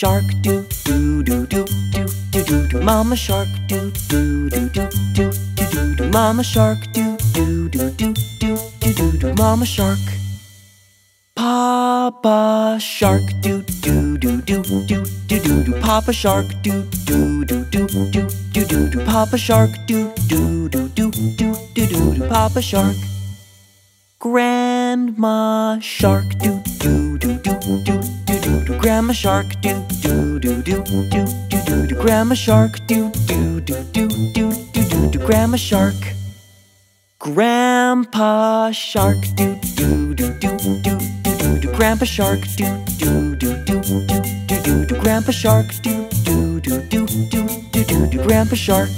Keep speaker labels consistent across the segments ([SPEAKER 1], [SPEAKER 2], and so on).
[SPEAKER 1] shark do do do do do do do do Mama shark do do do do do do do do Mama shark do do do do do do do do Mama shark Papa shark do do do do do do do do Papa shark do do do do do do do do Papa shark do do do do do do do do Papa shark Grandma shark do do do do do do do Grandma shark do Grandma shark do do do do do do do do Grandma shark Grandpa shark do do do do do do do do Grandpa shark do do do do do do do do Grandpa shark do do do do do do do do Grandpa shark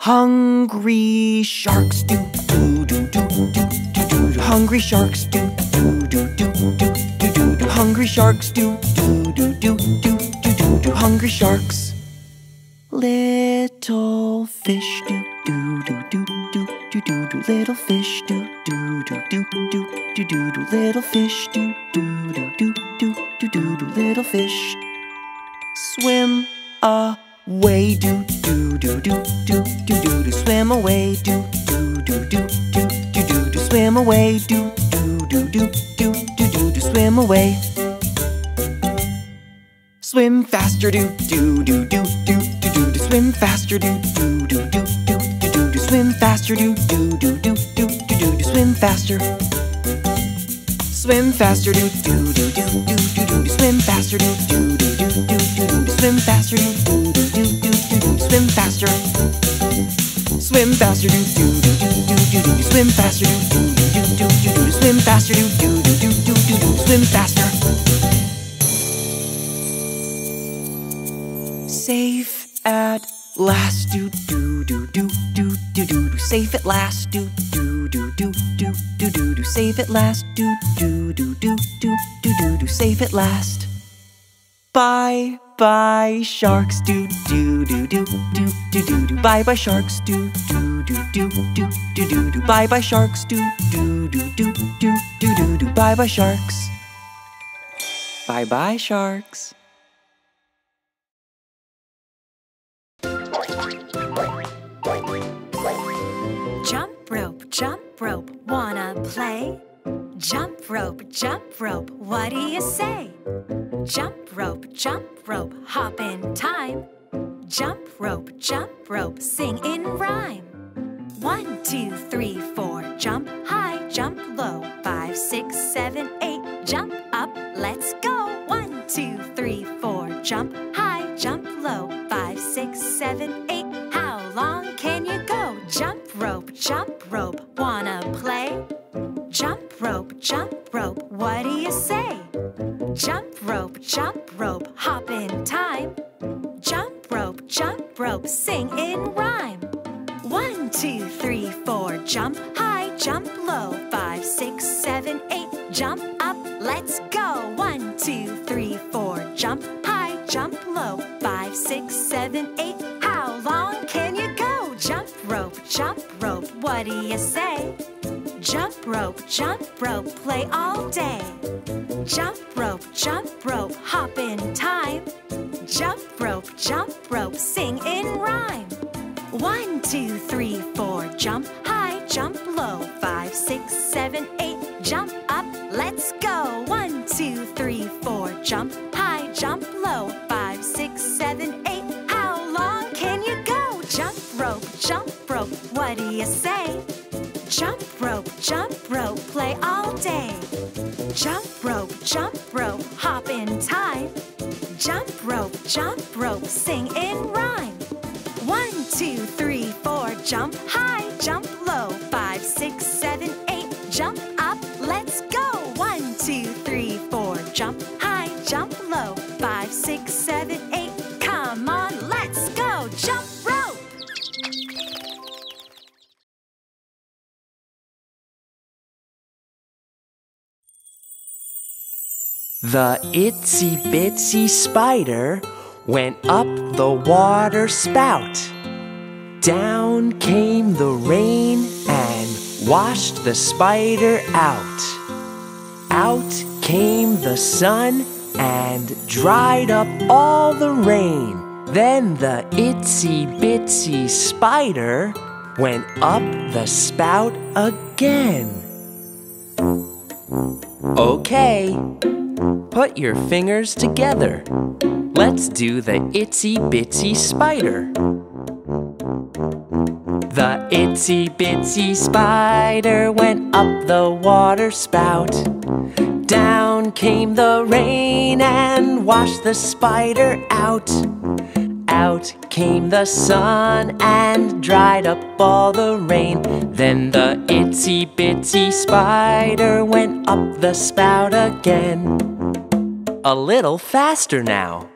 [SPEAKER 1] Hungry sharks do do do do do do do do Hungry sharks do do do do do do do Hungry sharks do do do do do do do Hungry sharks fish do do do do do do do do Little fish do do do do do do do do Little fish do do do do do do do do Little fish swim away do do do do do do do do swim away do do do do do do do do swim away do do do do do do do do swim away swim faster do do do do do do do swim faster do do do do do do do do swim faster do do do do do do do do swim faster Swim faster do do do do do do do swim faster do do do do do do do swim faster do do do do do do do swim faster Swim faster do do do do do do do swim faster do do do do do do do swim faster do do do do do swim faster Safe at last. Do do do do do do do do. Safe at last. Do do do do do do do do. Safe at last. Do do do do do do do do. Safe at last. Bye bye sharks. Do do do do do do do do. Bye bye sharks. Do do do do do do do do. Bye bye sharks. Do do do do do do do do. Bye bye sharks. Bye bye sharks.
[SPEAKER 2] Jump rope, wanna play? Jump rope, jump rope, what do you say? Jump rope, jump rope, hop in time. Jump rope, jump rope, sing in rhyme. One, two, three, four, jump high, jump low. Five, six, seven, eight, jump up, let's go. One, two, three, four, jump
[SPEAKER 1] The itsy bitsy spider
[SPEAKER 3] went up the water spout. Down came the rain and washed the spider out. Out came the sun and dried up all the rain. Then the itsy bitsy spider went up the spout again. Okay, put your fingers together. Let's do the itsy bitsy spider. The itsy bitsy spider went up the water spout. Down came the rain and washed the spider out. Out came the sun and dried up all the rain. Then the itsy bitsy spider went up the spout again. A little faster now.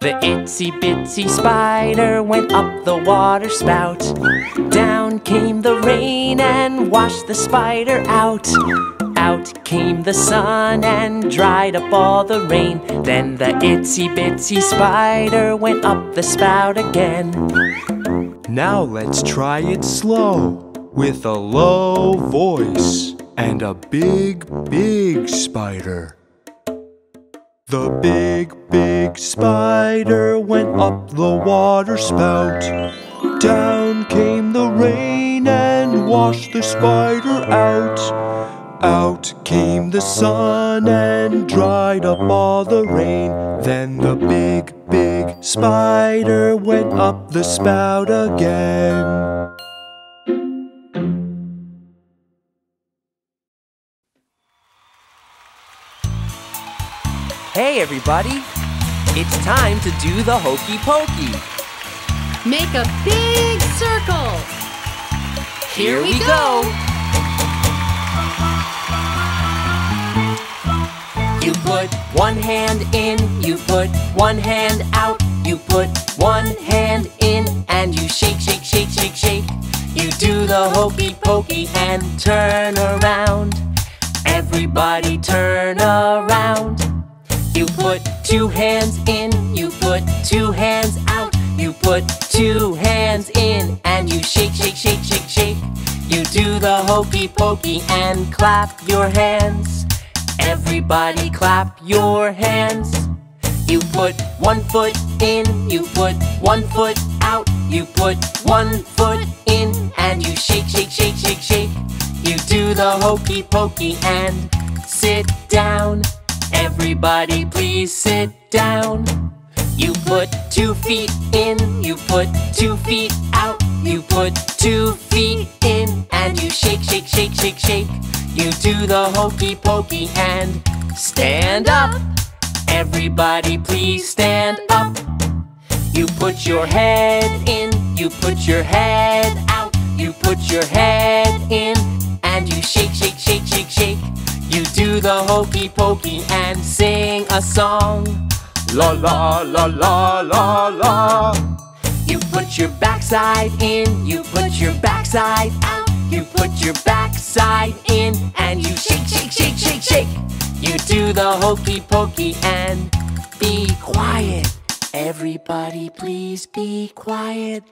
[SPEAKER 3] The itsy bitsy spider went up the water spout. Down came the rain and washed the spider out. Out came the sun and dried up all the rain. Then the itsy bitsy spider went up the spout again.
[SPEAKER 4] Now let's try it slow with a low voice and a big, big spider. The big, big spider went up the water spout. Down came the rain and washed the spider out. Out came the sun and dried up all the rain. Then the big, big spider went up the spout again.
[SPEAKER 3] Hey everybody! It's time to do the hokey pokey.
[SPEAKER 5] Make a big circle.
[SPEAKER 3] Here we go! You put one hand in, you put one hand out, you put one hand in, and you shake, shake, shake, shake, shake. You do the hokey pokey and turn around. Everybody turn around. You put two hands in, you put two hands out, you put two hands in, and you shake, shake, shake, shake, shake. You do the hokey pokey and clap your hands. Everybody clap your hands. You put one foot in, you put one foot out, you put one foot in, and you shake, shake, shake, shake, shake. You do the hokey pokey and sit down. Everybody please sit down. You put two feet in, you put two feet out, you put two feet in, and you shake, shake, shake, shake, shake. You do the hokey pokey and stand up. Everybody please stand up. You put your head in, you put your head out, you put your head in, and you shake, shake, shake, shake, shake. You do the hokey pokey and sing a song. La la la la la la. You put your backside in, you put your backside out, you put your backside in, and you shake, shake, shake, shake, shake. You do the hokey pokey and be quiet. Everybody, please be quiet.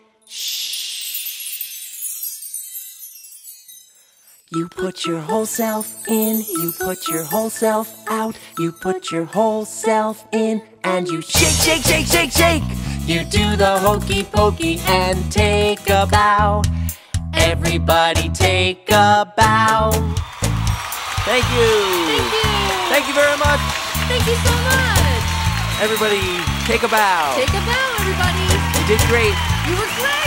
[SPEAKER 3] You put your whole self in, you put your whole self out, you put your whole self in, and you shake, shake, shake, shake, shake. You do the hokey pokey and take a bow. Everybody take a bow. Thank you.
[SPEAKER 5] Thank you.
[SPEAKER 3] Thank you very much.
[SPEAKER 5] Thank you so much.
[SPEAKER 3] Everybody take a bow.
[SPEAKER 5] Take a bow, everybody.
[SPEAKER 3] You did great.
[SPEAKER 5] You were great.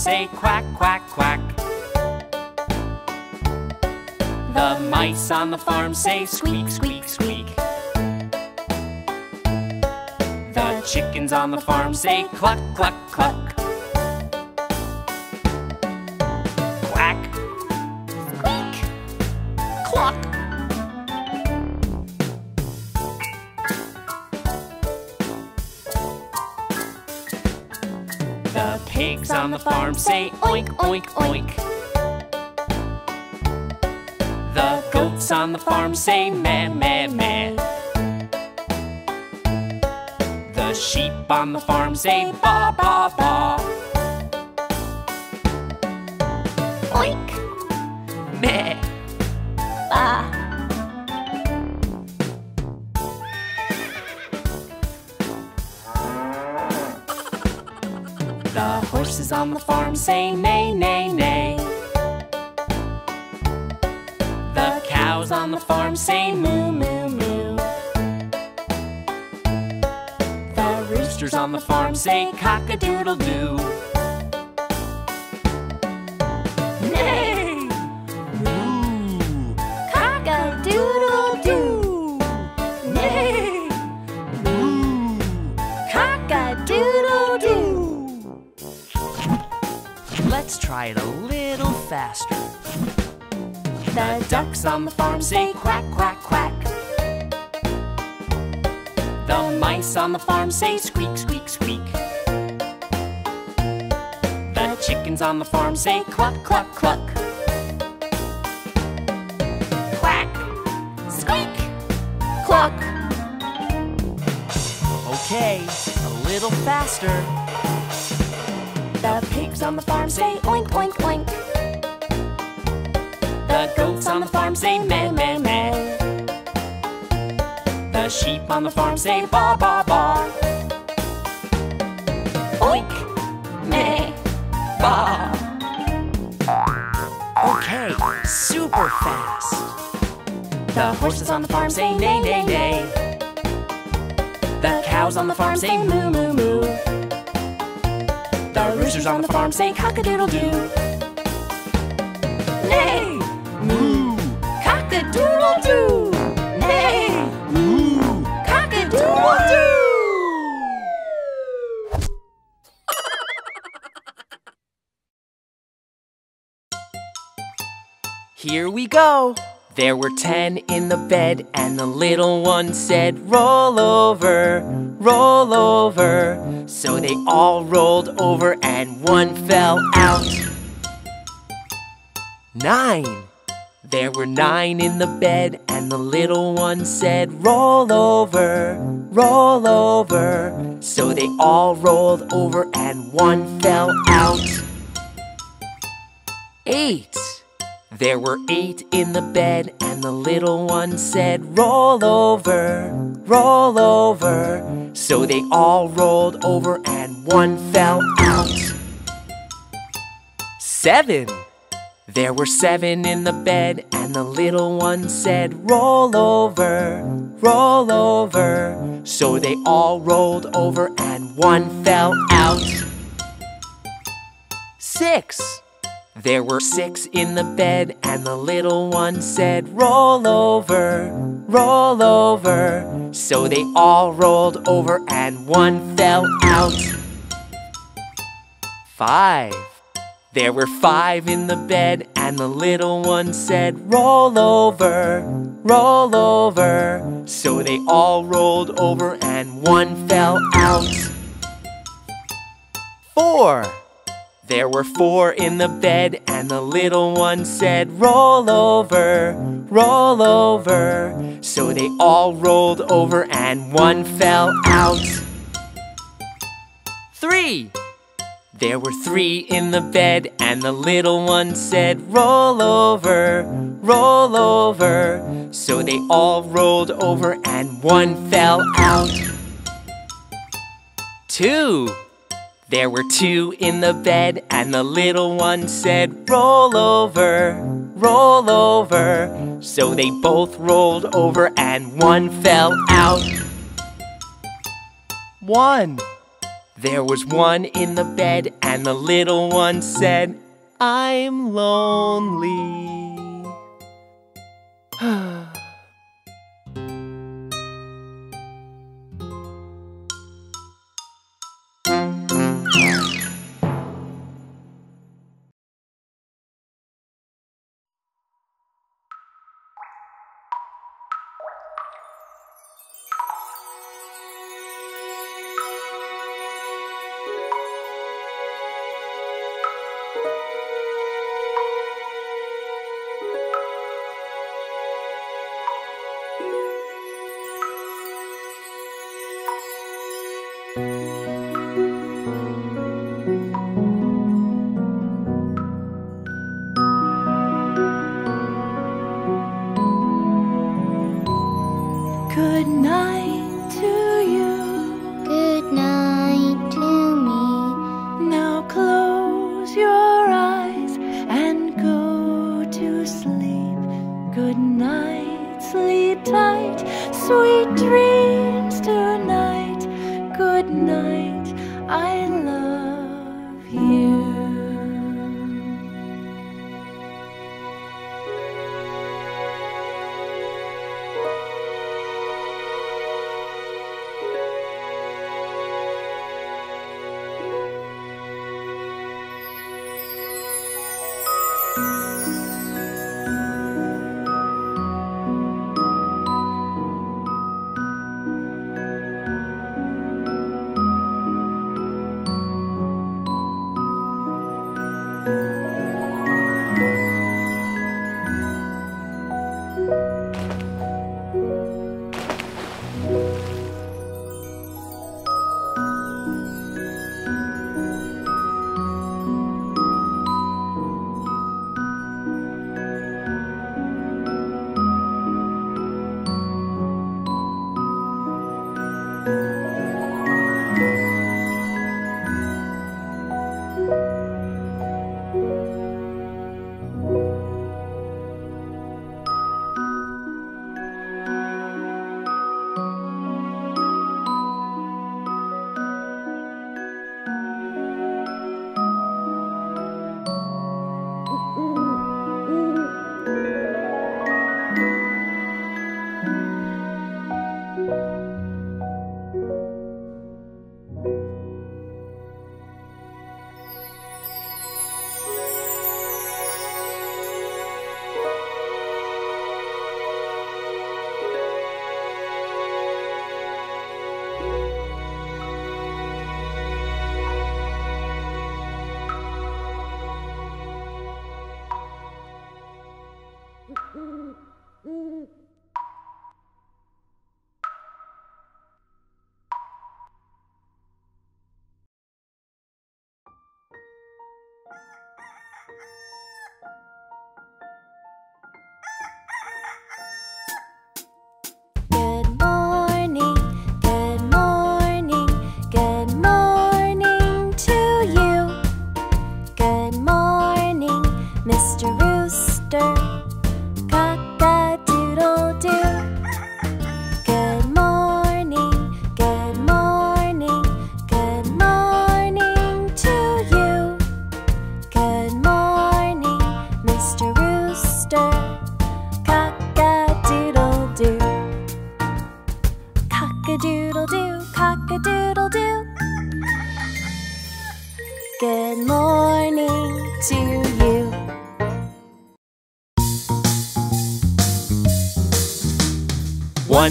[SPEAKER 3] say quack, quack, quack. The mice on the farm say squeak, squeak, squeak. The chickens on the farm say cluck, cluck, cluck. On the farm say oink, oink, oink. The goats on the farm say meh, meh, meh. The sheep on the farm say ba, ba, ba. Say neigh, neigh, neigh. The cows on the farm say moo, moo, moo. The roosters on the farm say cock-a-doodle ducks on the farm say quack, quack, quack. The mice on the farm say squeak, squeak, squeak. The chickens on the farm say cluck, cluck, cluck. Quack, squeak, cluck. Okay, a little faster. The pigs on the farm say oink, oink, oink. The goats on the farm say meh, meh, meh. The sheep on the farm say ba, ba, ba. Oink, meh, ba. Okay, super fast. The horses on the farm say neigh, neigh, neigh. The cows on the farm say moo, moo, moo. The roosters on the farm say cock-a-doodle-doo. Neigh! Here we go! There were ten in the bed, and the little one said, Roll over, roll over. So they all rolled over, and one fell out. Nine! There were nine in the bed, and the little one said, Roll over, roll over. So they all rolled over, and one fell out. Eight! There were eight in the bed, and the little one said, Roll over, roll over. So they all rolled over, and one fell out. Seven. There were seven in the bed, and the little one said, Roll over, roll over. So they all rolled over, and one fell out. Six. There were six in the bed, and the little one said, Roll over, roll over. So they all rolled over, and one fell out. Five. There were five in the bed, and the little one said, Roll over, roll over. So they all rolled over, and one fell out. Four. There were four in the bed, and the little one said, Roll over, roll over. So they all rolled over, and one fell out. Three. There were three in the bed, and the little one said, Roll over, roll over. So they all rolled over, and one fell out. Two. There were two in the bed, and the little one said, Roll over, roll over. So they both rolled over, and one fell out. One. There was one in the bed, and the little one said, I'm lonely.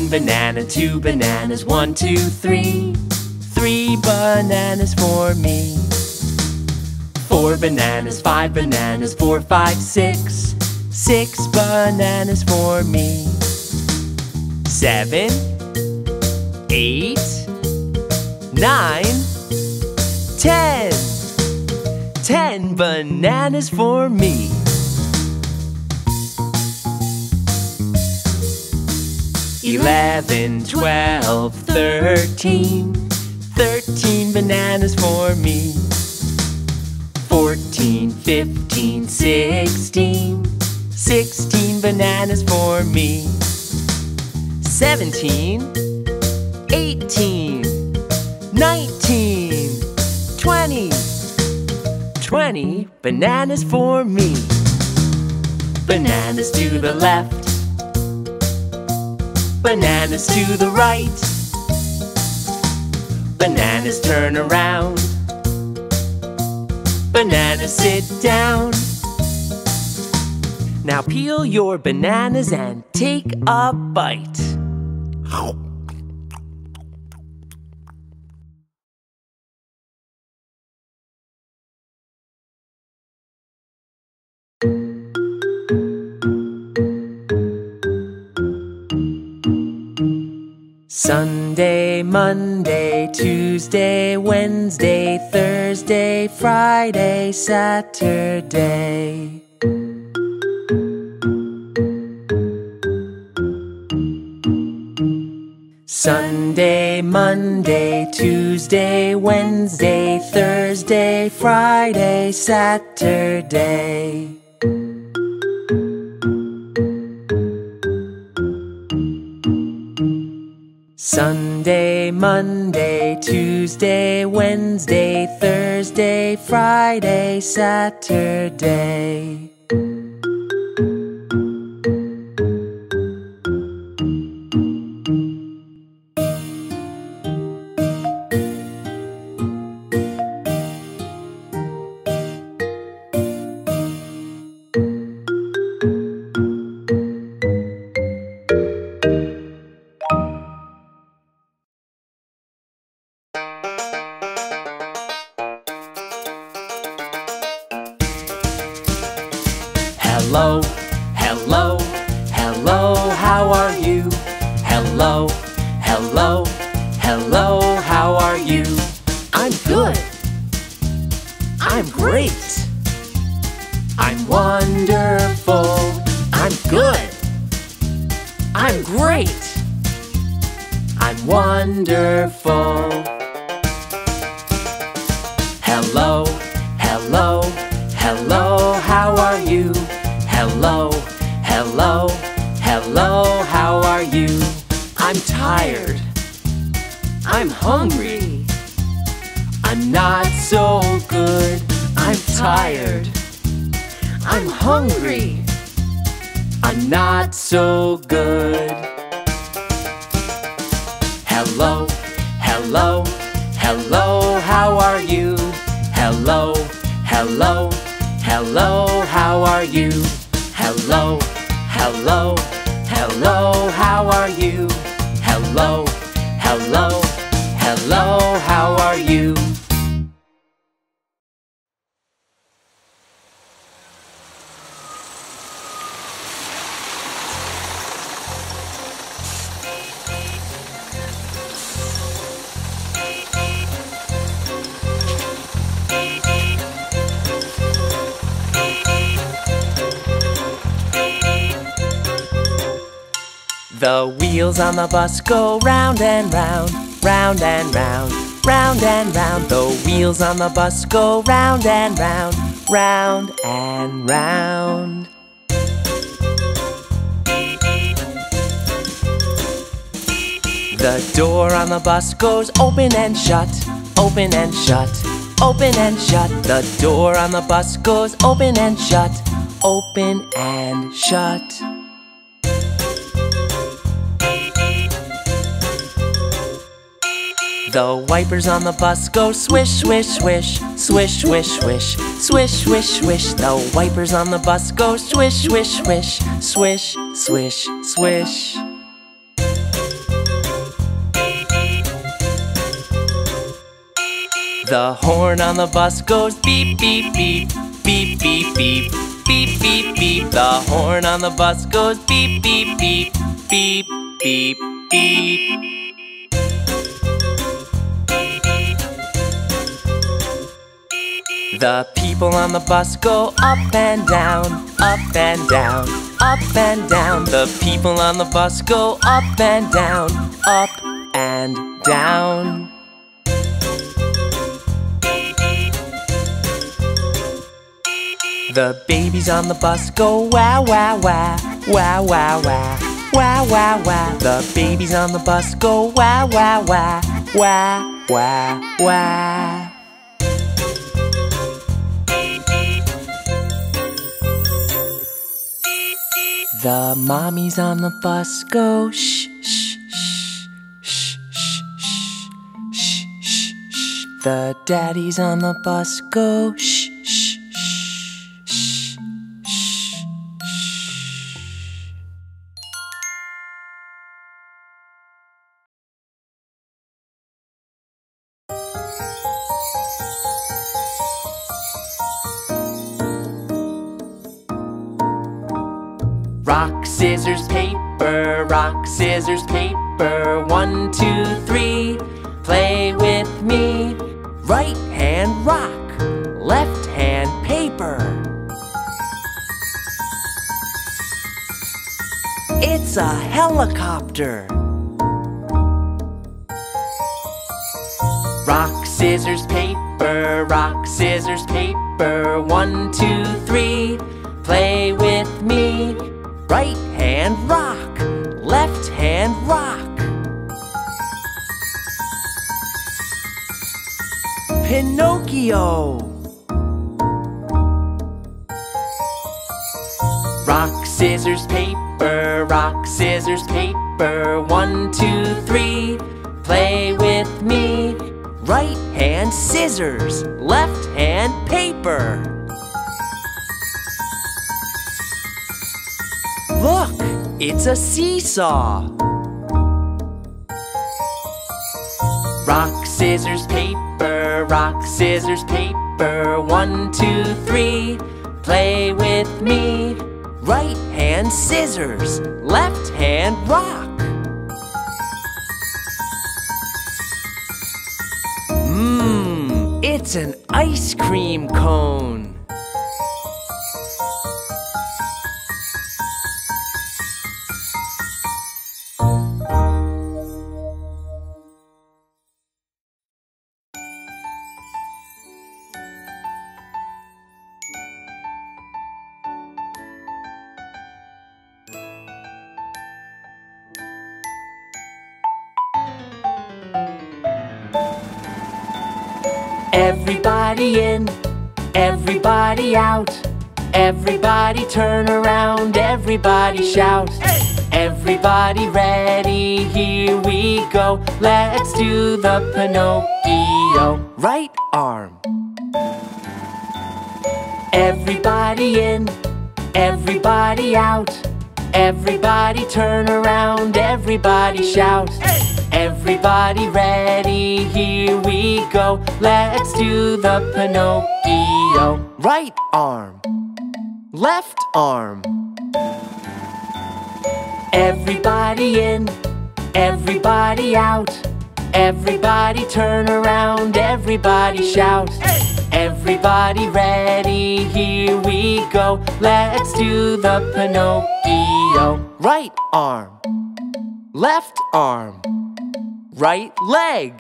[SPEAKER 3] Banana, two bananas, one, two, three. Three bananas for me. Four bananas, five bananas, four, five, six. Six bananas for me. Seven, eight, nine, ten. Ten bananas for me. Eleven, twelve, thirteen. Thirteen bananas for me. Fourteen, fifteen, sixteen. Sixteen bananas for me. Seventeen, eighteen, nineteen, twenty. Twenty bananas for me. Bananas to the left. Bananas to the right. Bananas turn around. Bananas sit down. Now peel your bananas and take a bite. Sunday, Monday, Tuesday, Wednesday, Thursday, Friday, Saturday. Sunday, Monday, Tuesday, Wednesday, Thursday, Friday, Saturday. Sunday, Monday, Tuesday, Wednesday, Thursday, Friday, Saturday. Hello, hello, hello, how are you? Hello, hello, hello, how are you? I'm tired. I'm hungry. I'm not so good. I'm tired. I'm hungry. I'm not so good. Hello, Hello, hello, hello, how are you? Hello, hello, wheels on the bus go round and round, round and round, round and round. The wheels on the bus go round and round, round and round. The door on the bus goes open and shut, open and shut, open and shut. The door on the bus goes open and shut, open and shut. The wipers on the bus go swish, swish, swish, swish, swish, swish, swish, swish, swish. The wipers on the bus go swish, swish, swish, swish, swish, swish. The horn on the bus goes beep, beep, beep, beep, beep, beep, beep, beep, beep. The horn on the bus goes beep, beep, beep, beep, beep, beep. The people on the bus go up and down, up and down, up and down. The people on the bus go up and down, up and down. The babies on the bus go wow, wow, wow, wow, wow, wow. Wow, wow, wow. The babies on the bus go wow, wow, wow, wow, wow, wow. The mommies on the bus go shh, shh, shh, shh, shh, shh, shh, shh. The daddies on the bus go shh. Rock, scissors, paper. One, two, three. Play with me. Right hand rock, left hand paper. It's a helicopter. Rock, scissors, paper, rock, scissors, paper. One, two, three. Play with me. Right hand rock, left hand rock. Pinocchio. Rock, scissors, paper, rock, scissors, paper. One, two, three. Play with me. Right hand scissors, left hand paper. It's a seesaw. Rock, scissors, paper, rock, scissors, paper. One, two, three. Play with me. Right hand scissors, left hand rock. Mmm, it's an ice cream cone. Everybody in, everybody out. Everybody turn around, everybody shout. Everybody ready, here we go. Let's do the Pinocchio. Right arm. Everybody in, everybody out. Everybody turn around, everybody shout. Everybody ready, here we go. Let's do the Pinocchio. Right arm, left arm. Everybody in, everybody out. Everybody turn around, everybody shout. Everybody ready, here we go. Let's do the Pinocchio. Right arm, left arm, right leg.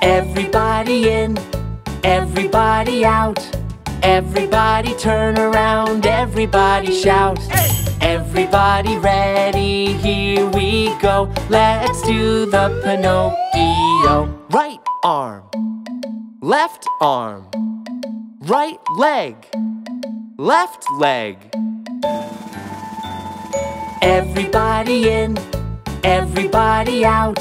[SPEAKER 3] Everybody in, everybody out. Everybody turn around, everybody shout. Everybody ready, here we go. Let's do the Pinocchio. Right arm, left arm, right leg, left leg. Everybody in, everybody out.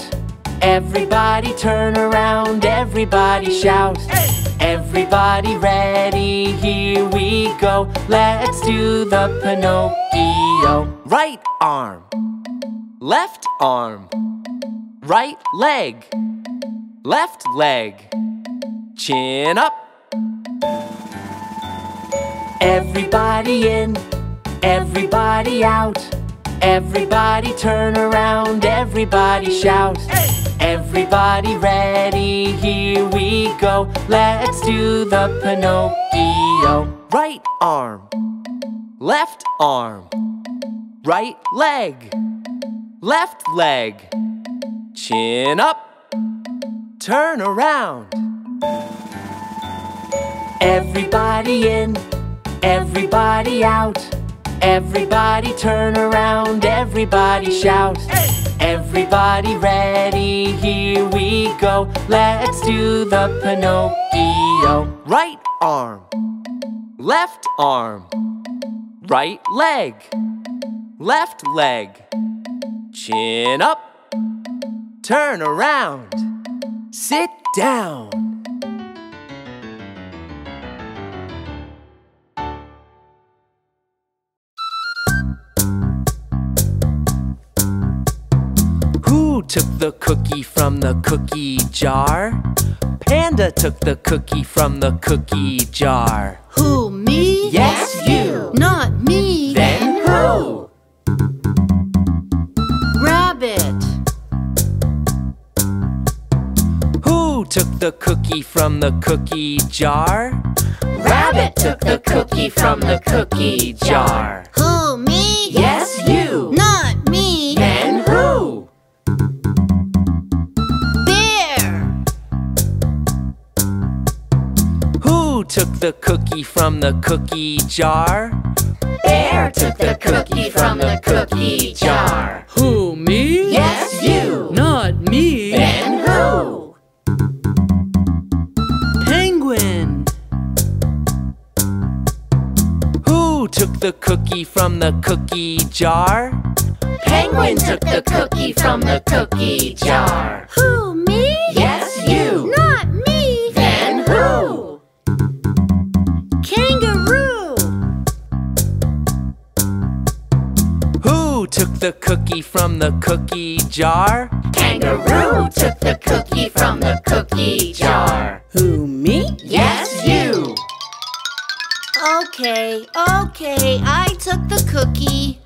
[SPEAKER 3] Everybody turn around, everybody shout. Everybody ready, here we go. Let's do the Pinocchio. Right arm, left arm, right leg, left leg, chin up. Everybody in, everybody out. Everybody turn around, everybody shout. Everybody ready, here we go. Let's do the Pinocchio. Right arm, left arm, right leg, left leg, chin up, turn around. Everybody in, everybody out. Everybody turn around, everybody shout. Everybody ready, here we go. Let's do the Pinocchio. Right arm, left arm, right leg, left leg, chin up, turn around, sit down. Took the cookie from the cookie jar? Panda took the cookie from the cookie jar.
[SPEAKER 5] Who, me?
[SPEAKER 3] Yes, you.
[SPEAKER 5] Not me.
[SPEAKER 3] Then who?
[SPEAKER 5] Rabbit.
[SPEAKER 3] Who took the cookie from the cookie jar? Rabbit took the cookie from the cookie jar.
[SPEAKER 5] Who, me?
[SPEAKER 3] Yes, took the cookie from the cookie jar? Bear took the cookie from the cookie jar.
[SPEAKER 5] Who, me?
[SPEAKER 3] Yes, you.
[SPEAKER 5] Not me.
[SPEAKER 3] Then who?
[SPEAKER 5] Penguin.
[SPEAKER 3] Who took the cookie from the cookie jar? Penguin took the cookie from the cookie jar.
[SPEAKER 5] Who, me?
[SPEAKER 3] Yes, you. The cookie from the cookie jar? Kangaroo took the cookie from the cookie jar.
[SPEAKER 5] Who, me?
[SPEAKER 3] Yes, you.
[SPEAKER 5] Okay, okay, I took the cookie.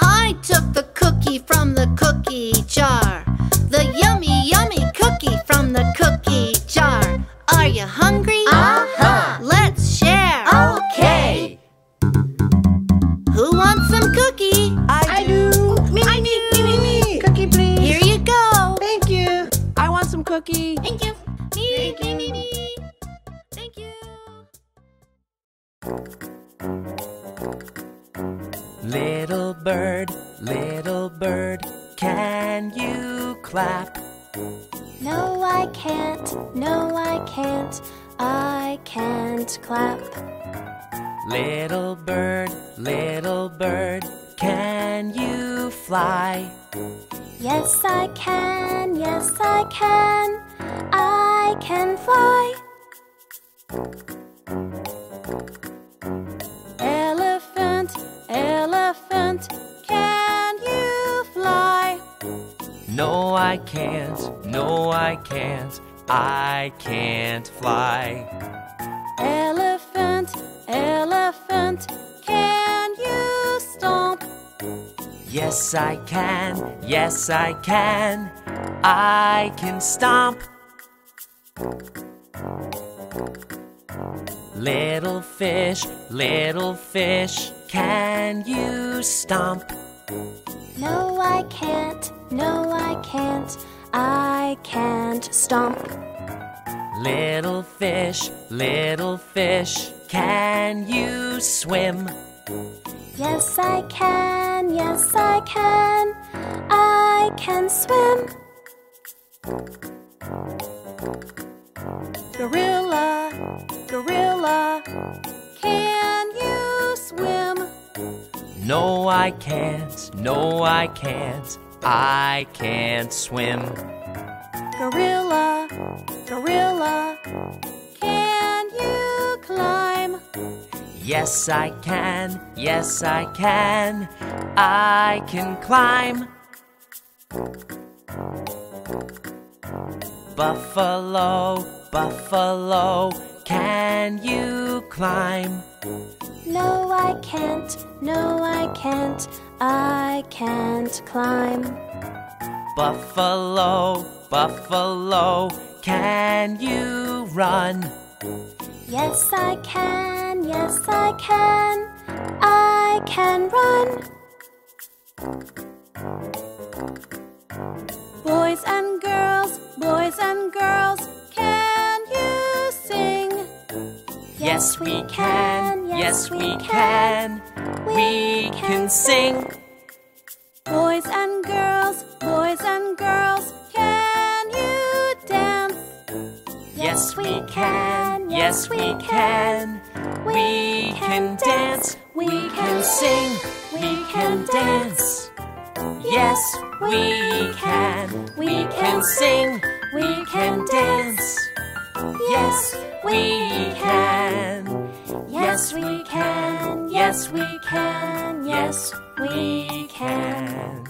[SPEAKER 5] I took the cookie from the cookie jar. The yummy, yummy cookie from the cookie jar. Are you hungry?
[SPEAKER 3] Uh-huh.
[SPEAKER 5] Let's
[SPEAKER 3] bird, little bird, can you clap?
[SPEAKER 6] No, I can't. No, I can't. I can't clap.
[SPEAKER 3] Little bird, little bird, can you fly?
[SPEAKER 6] Yes, I can. Yes, I can. I can fly.
[SPEAKER 3] No, I can't. No, I can't. I can't fly.
[SPEAKER 5] Elephant, elephant, can you stomp?
[SPEAKER 3] Yes, I can. Yes, I can. I can stomp. Little fish, little fish, can you stomp?
[SPEAKER 6] No, I can't. No, I can't. I can't stomp.
[SPEAKER 3] Little fish, little fish, can you swim?
[SPEAKER 6] Yes, I can. Yes, I can. I can swim.
[SPEAKER 5] Gorilla, gorilla, can you swim?
[SPEAKER 3] No, I can't. No, I can't. I can't swim.
[SPEAKER 6] Gorilla, gorilla, can you climb?
[SPEAKER 3] Yes, I can. Yes, I can. I can climb. Buffalo, buffalo, can you climb?
[SPEAKER 6] No, I can't, no, I can't, I can't climb.
[SPEAKER 3] Buffalo, buffalo, can you run?
[SPEAKER 6] Yes, I can, yes, I can, I can run. Boys and girls, boys and girls, can you sing?
[SPEAKER 3] Yes, we can. Yes, we can. We can sing.
[SPEAKER 6] Boys and girls, boys and girls, can you dance?
[SPEAKER 3] Yes, we can. Yes, we can. We can dance. We can sing. We can dance. Yes, we can. We can sing. We can dance. Yes, we can. Yes, we can. Yes, we can. Yes, we can.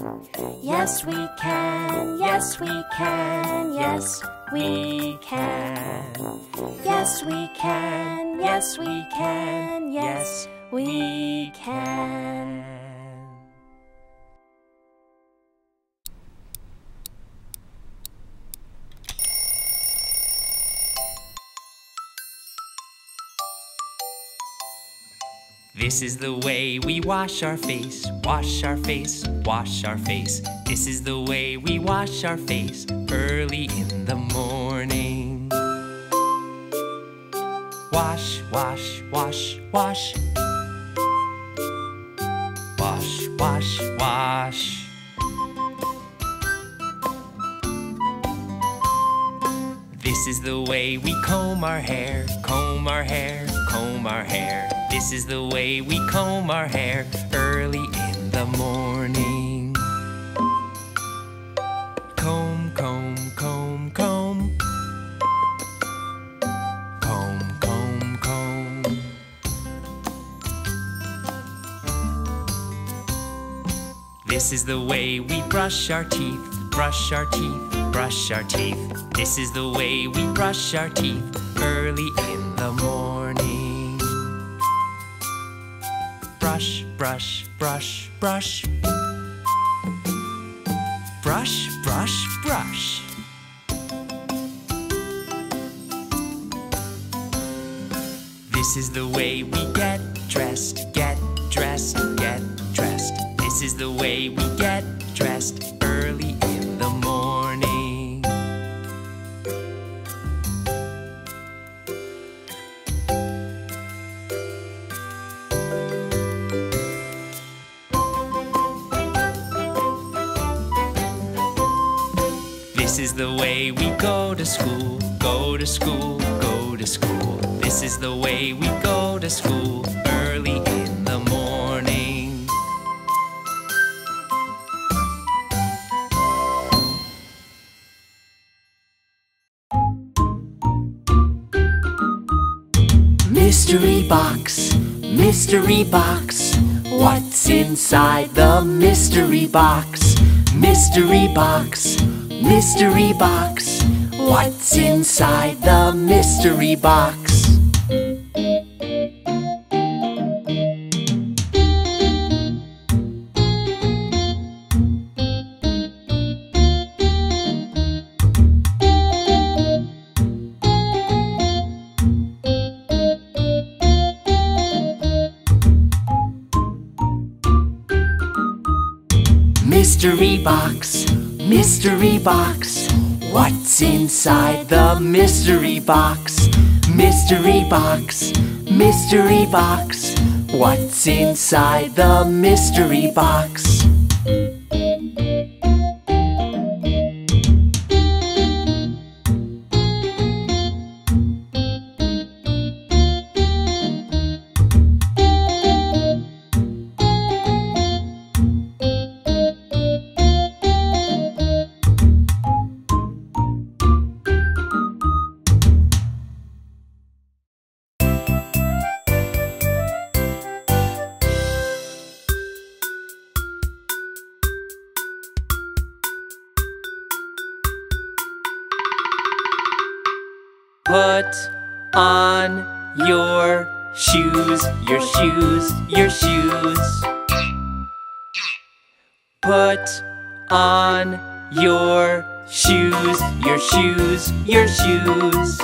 [SPEAKER 3] Yes, we can. Yes, we can. Yes, we can. Yes, we can. Yes, we can. Yes, we can. This is the way we wash our face, wash our face, wash our face. This is the way we wash our face early in the morning. Wash, wash, wash, wash. Wash, wash, wash. This is the way we comb our hair, comb our hair, comb our hair. This is the way we comb our hair early in the morning. Comb, comb, comb, comb. Comb, comb, comb. This is the way we brush our teeth, brush our teeth, brush our teeth. This is the way we brush our teeth early in Brush, brush, brush, brush. Brush, brush. This is the way we get dressed, get dressed, get dressed. This is the way we get dressed Mystery box, mystery box. What's inside the mystery box? Mystery box, mystery box. What's inside the mystery box? Box, mystery box. What's inside the mystery box? Mystery box, mystery box. What's inside the mystery box? Put on your shoes, your shoes, your shoes.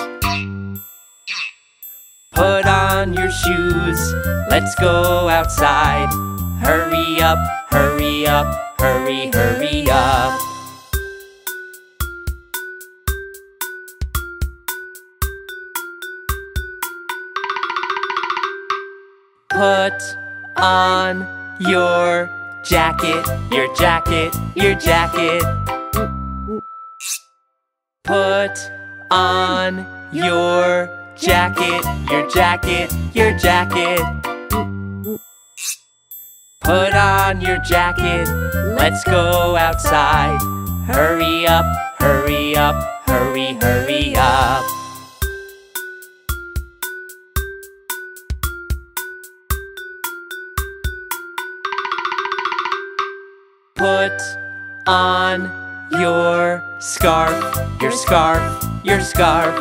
[SPEAKER 3] Put on your shoes, let's go outside. Hurry up, hurry up, hurry, hurry up. Put on your jacket, your jacket, your jacket. Put on your jacket, your jacket, your jacket. Put on your jacket, let's go outside. Hurry up, hurry up, hurry, hurry up. On your scarf, your scarf, your scarf.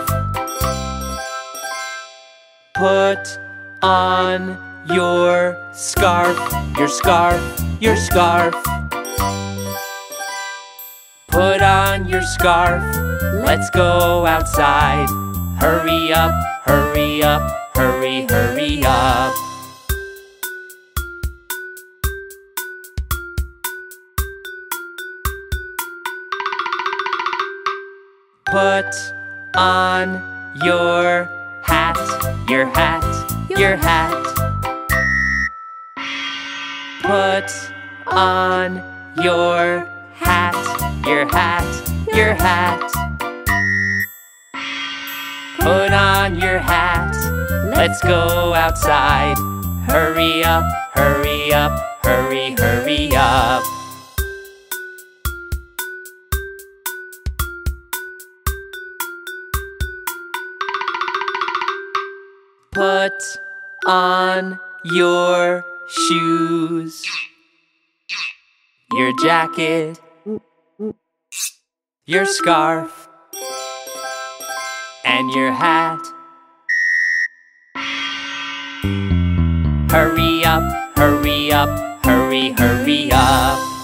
[SPEAKER 3] Put on your scarf, your scarf, your scarf. Put on your scarf, let's go outside. Hurry up, hurry up, hurry, hurry up. Put on your hat, your hat, your hat. Put on your hat, your hat, your hat. Put on your hat, let's go outside. Hurry up, hurry up, hurry, hurry up. On your shoes, your jacket, your scarf, and your hat. Hurry up, hurry up, hurry, hurry up.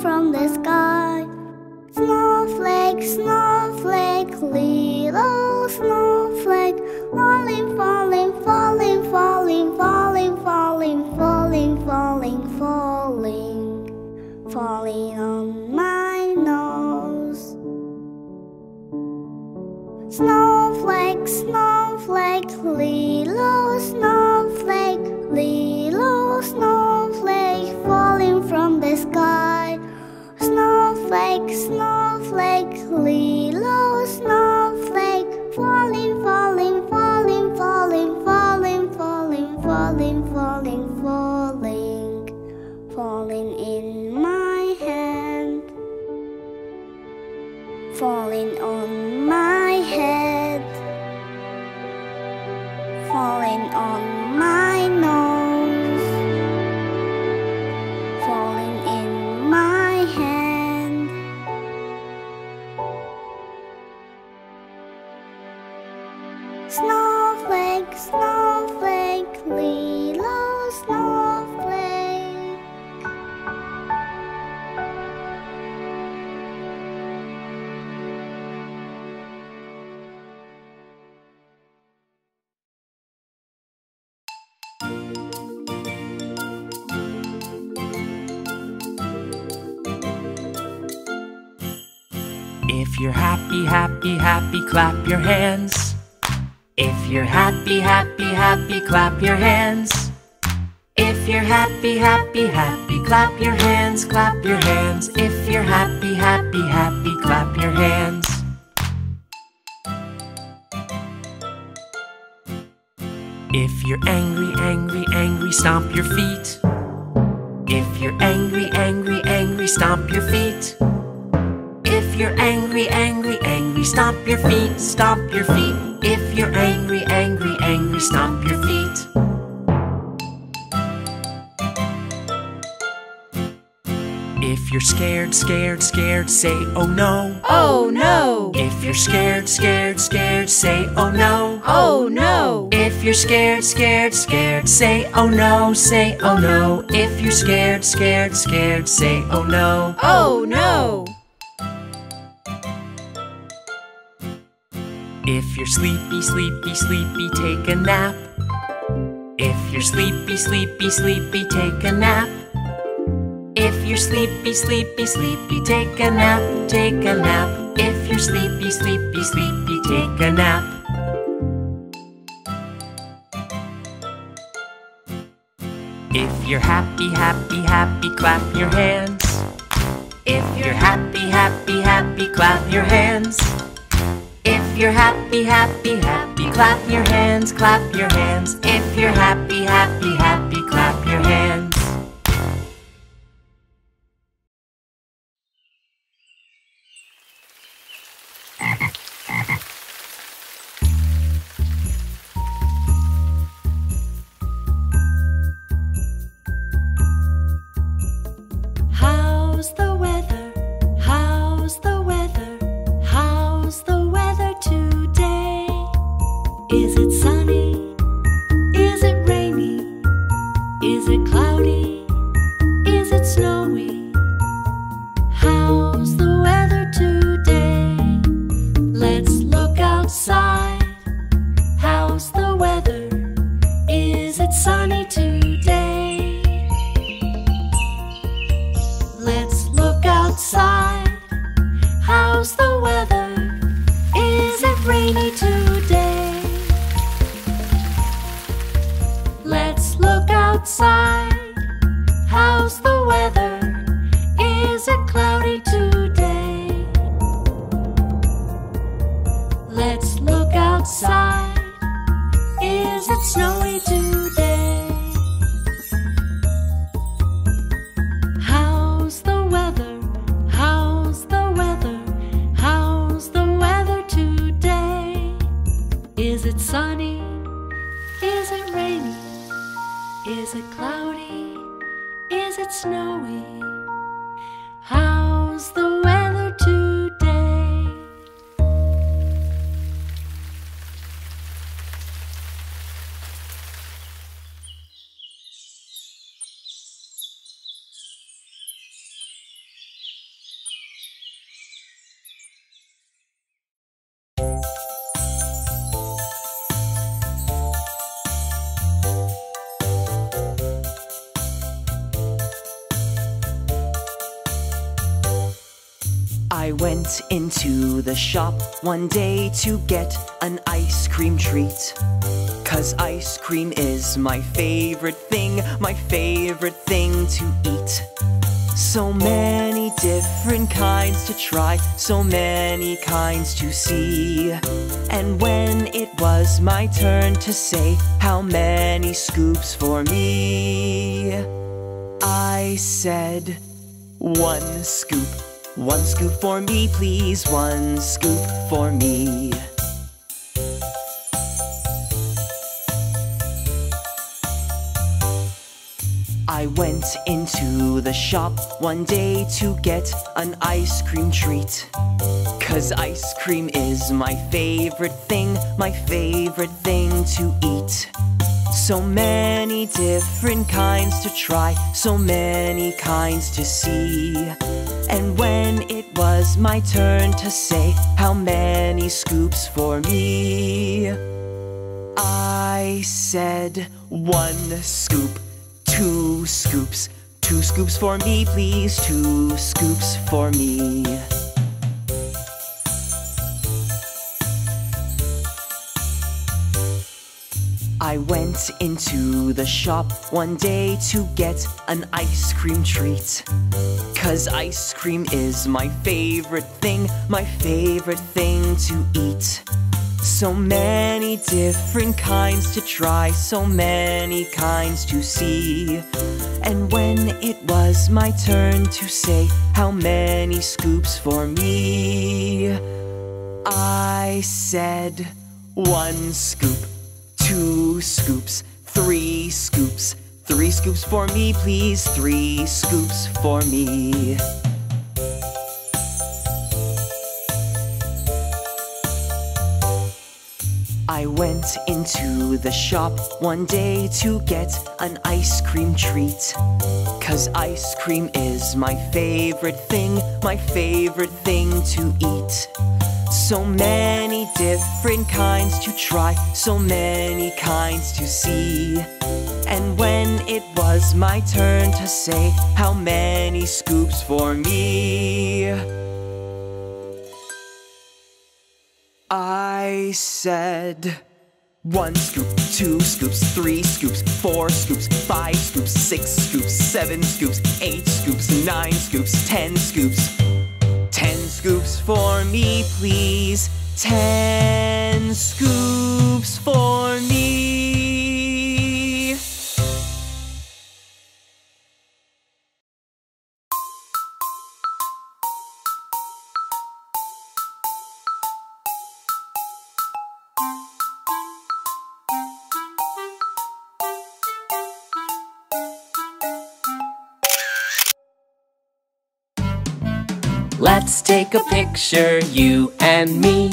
[SPEAKER 5] From the sky.
[SPEAKER 3] Hands. If you're happy, happy, happy, clap your hands, clap your hands. If you're happy, happy, happy, clap your hands. If you're angry, angry, angry, stomp your feet. If you're angry, angry, angry, stomp your feet. If you're angry, angry, angry, stomp your feet, stomp your feet. If you're angry, angry, angry, stomp your feet. You're scared, scared, scared, say oh no.
[SPEAKER 2] Oh no!
[SPEAKER 3] If you're scared, scared, scared, say oh no.
[SPEAKER 2] Oh no!
[SPEAKER 3] If you're scared, scared, scared, say oh no, say oh no. If you're scared, scared, scared, say oh no.
[SPEAKER 2] Oh no!
[SPEAKER 3] If you're sleepy, sleepy, sleepy, take a nap. If you're sleepy, sleepy, sleepy, take a nap. If you're sleepy, sleepy, sleepy, take a nap, take a nap. If you're sleepy, sleepy, sleepy, take a nap. If you're happy, happy, happy, clap your hands. If you're happy, happy, happy, clap your hands. If you're happy, happy, happy, clap your hands, clap your hands. If you're happy, happy, happy, clap your hands. I went into the shop one day to get an ice cream treat. Cause ice cream is my favorite thing, my favorite thing to eat. So many different kinds to try, so many kinds to see. And when it was my turn to say, How many scoops for me? I said, One scoop. One scoop for me, please. One scoop for me. I went into the shop one day to get an ice cream treat. Cause ice cream is my favorite thing, my favorite thing to eat. So many different kinds to try, so many kinds to see. And when it was my turn to say, How many scoops for me? I said, One scoop, two scoops, two scoops for me, please, two scoops for me.
[SPEAKER 1] I went into the shop one day to get an ice cream treat. Cause ice cream is my favorite thing, my favorite thing to eat. So many different kinds to try, so many kinds to see. And when it was my turn to say how many scoops for me, I said one scoop, two scoops, three scoops. Three scoops for me, please, three scoops for me. Went into the shop one day to get an ice cream treat. Cause ice cream is my favorite thing, my favorite thing to eat. So many different kinds to try, so many kinds to see. And when it was my turn to say how many scoops for me, I said one scoop, two scoops, three scoops, four scoops, five scoops, six scoops, seven scoops, eight scoops, nine scoops, ten scoops. Ten scoops for me, please. Ten scoops for me.
[SPEAKER 3] Let's take a picture, you and me.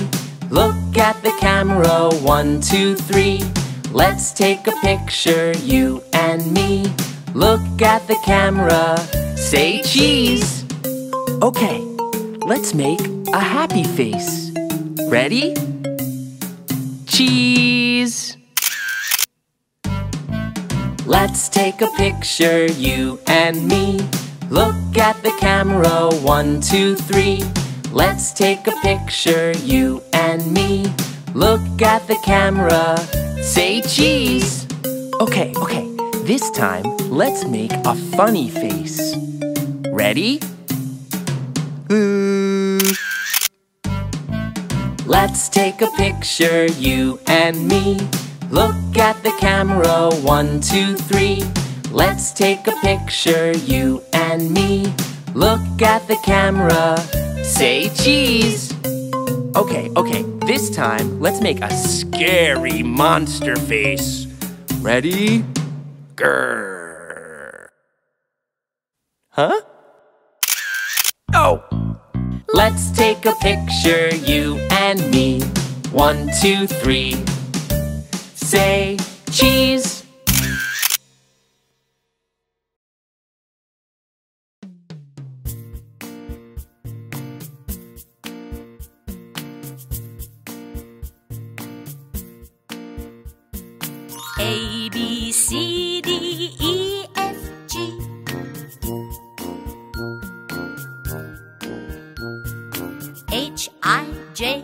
[SPEAKER 3] Look at the camera, one, two, three. Let's take a picture, you and me. Look at the camera, say cheese. Okay, let's make a happy face. Ready? Cheese. Let's take a picture, you and me. Look at the camera, one, two, three. Let's take a picture, you and me. Look at the camera, say cheese. Okay, okay, this time let's make a funny face. Ready? Let's take a picture, you and me. Look at the camera, one, two, three. Let's take a picture, you and me. Look at the camera, say cheese. Okay, okay, this time let's make a scary monster face. Ready? Grrr. Huh? Oh! Let's take a picture, you and me. One, two, three. Say cheese.
[SPEAKER 7] H I J